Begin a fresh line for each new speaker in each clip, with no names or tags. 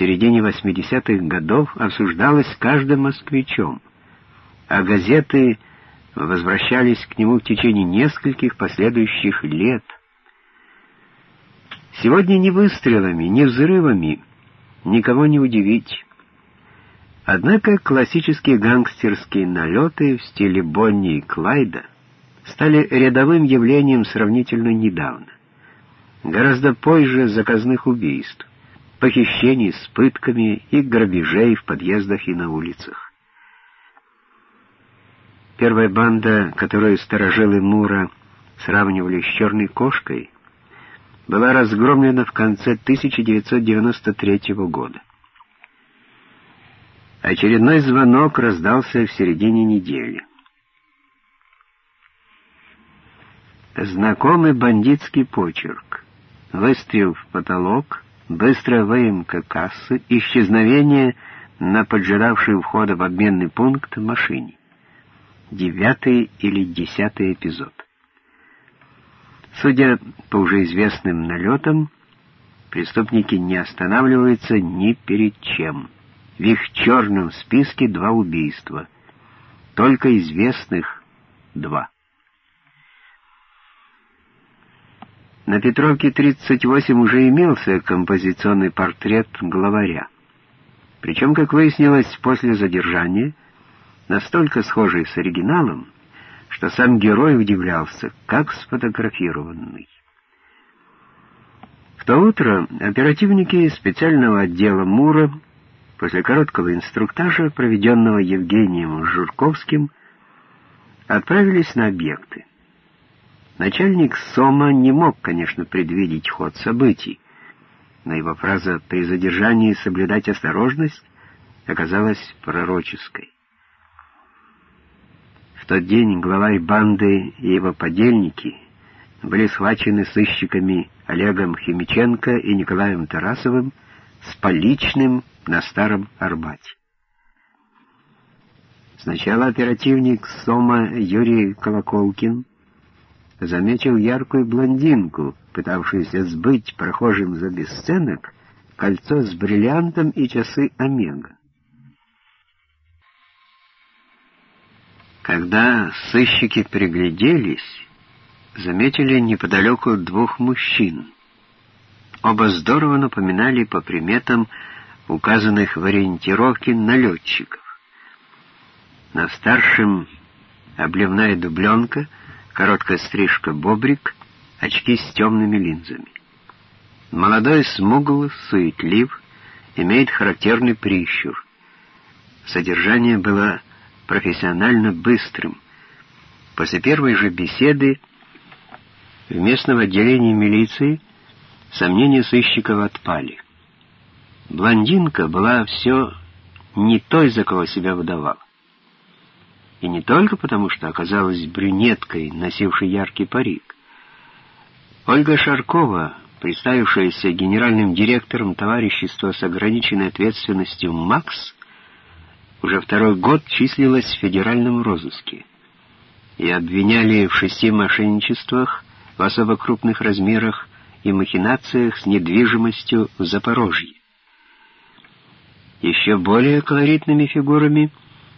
середине 80-х годов обсуждалось каждым москвичом, а газеты возвращались к нему в течение нескольких последующих лет. Сегодня ни выстрелами, ни взрывами никого не удивить. Однако классические гангстерские налеты в стиле Бонни и Клайда стали рядовым явлением сравнительно недавно. Гораздо позже заказных убийств, похищений с пытками и грабежей в подъездах и на улицах. Первая банда, которую сторожилы Мура сравнивали с черной кошкой, была разгромлена в конце 1993 года. Очередной звонок раздался в середине недели. Знакомый бандитский почерк. Выстрел в потолок, быстрая выемка кассы, исчезновение на поджиравшей входа в обменный пункт машине. Девятый или десятый эпизод. Судя по уже известным налетам, преступники не останавливаются ни перед чем. В их черном списке два убийства. Только известных два. На Петровке 38 уже имелся композиционный портрет главаря. Причем, как выяснилось после задержания, настолько схожий с оригиналом, что сам герой удивлялся, как сфотографированный. В то утро оперативники специального отдела МУРа После короткого инструктажа, проведенного Евгением Журковским, отправились на объекты. Начальник СОМа не мог, конечно, предвидеть ход событий, но его фраза «при задержании соблюдать осторожность» оказалась пророческой. В тот день главарь банды и его подельники были схвачены сыщиками Олегом Химиченко и Николаем Тарасовым с поличным на Старом Арбате. Сначала оперативник СОМа Юрий Колоколкин заметил яркую блондинку, пытавшуюся сбыть прохожим за бесценок кольцо с бриллиантом и часы Омега. Когда сыщики пригляделись, заметили неподалеку двух мужчин. Оба здорово напоминали по приметам указанных в ориентировке налетчиков. На старшем обливная дубленка, короткая стрижка бобрик, очки с темными линзами. Молодой смугл, суетлив, имеет характерный прищур. Содержание было профессионально быстрым. После первой же беседы в местном отделении милиции сомнения сыщиков отпали. Блондинка была все не той, за кого себя выдавала. И не только потому, что оказалась брюнеткой, носившей яркий парик. Ольга Шаркова, представившаяся генеральным директором товарищества с ограниченной ответственностью «МАКС», уже второй год числилась в федеральном розыске и обвиняли в шести мошенничествах в особо крупных размерах и махинациях с недвижимостью в Запорожье. Еще более колоритными фигурами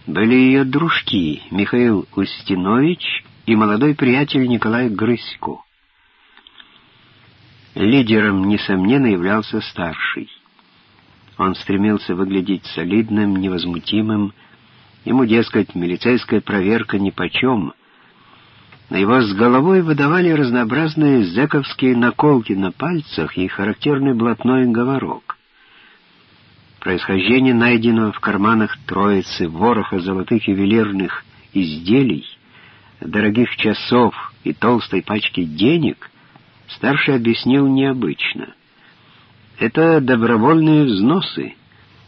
были ее дружки Михаил Устинович и молодой приятель Николай Грысько. Лидером, несомненно, являлся старший. Он стремился выглядеть солидным, невозмутимым. Ему, дескать, милицейская проверка нипочем. На его с головой выдавали разнообразные зэковские наколки на пальцах и характерный блатной говорок. Происхождение найденного в карманах троицы вороха золотых ювелирных изделий, дорогих часов и толстой пачки денег старший объяснил необычно. Это добровольные взносы.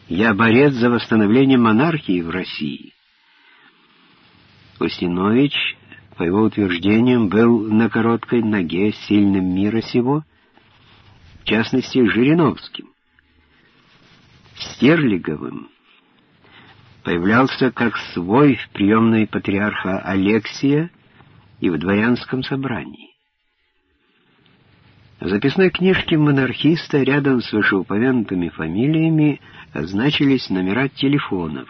Я борец за восстановление монархии в России. Устинович, по его утверждениям, был на короткой ноге сильным мира сего, в частности, Жириновским. Стерлиговым появлялся как свой в приемной патриарха Алексия и в дворянском собрании. В записной книжке монархиста рядом с вышеупомянутыми фамилиями значились номера телефонов.